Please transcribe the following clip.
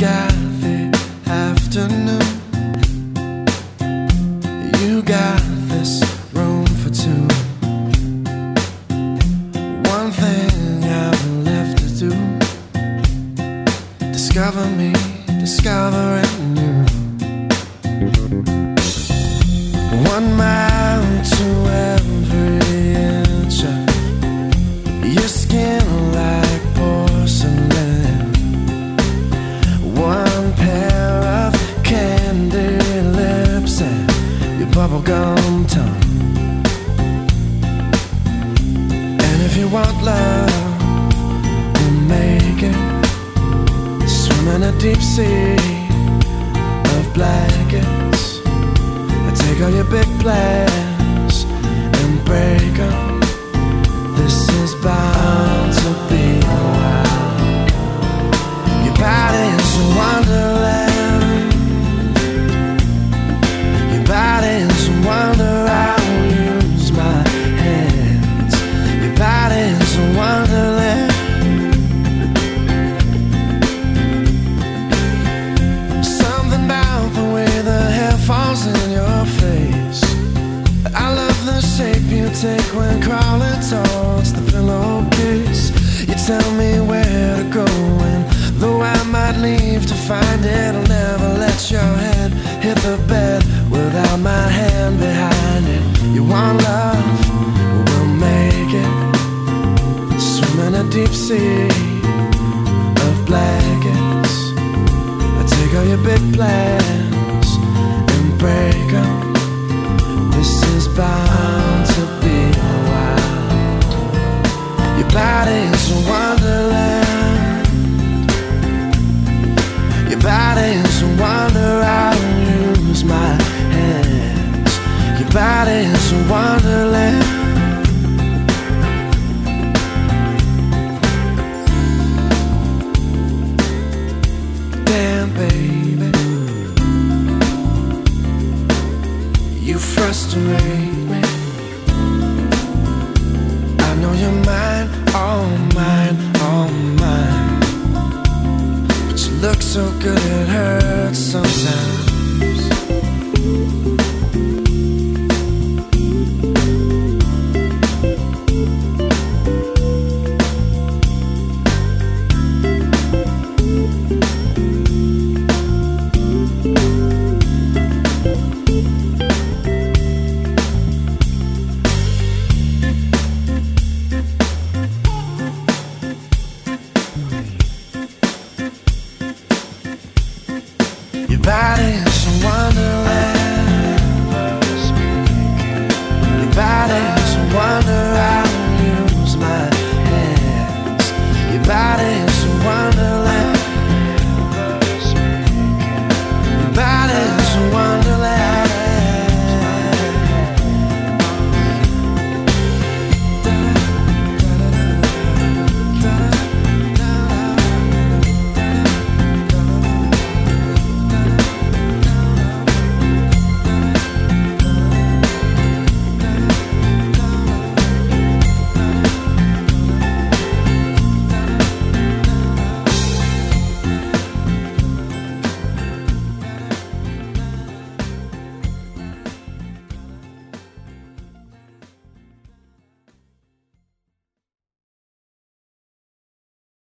got the afternoon. You got this room for two. One thing I'm left to do. Discover me, discovering you. One mile to every end. Bubblegum tongue. And if you want love, we'll make it. Swim in a deep sea of blankets. I take all your big plans take when crawling towards the pillowcase. You tell me where to go, and though I might leave to find it, I'll never let your head hit the bed without my hand behind it. You want love? We'll make it. Swim in a deep sea of blankets. I take all your big plans You me. I know you're mine, all mine, all mine. But you look so good, it hurts sometimes.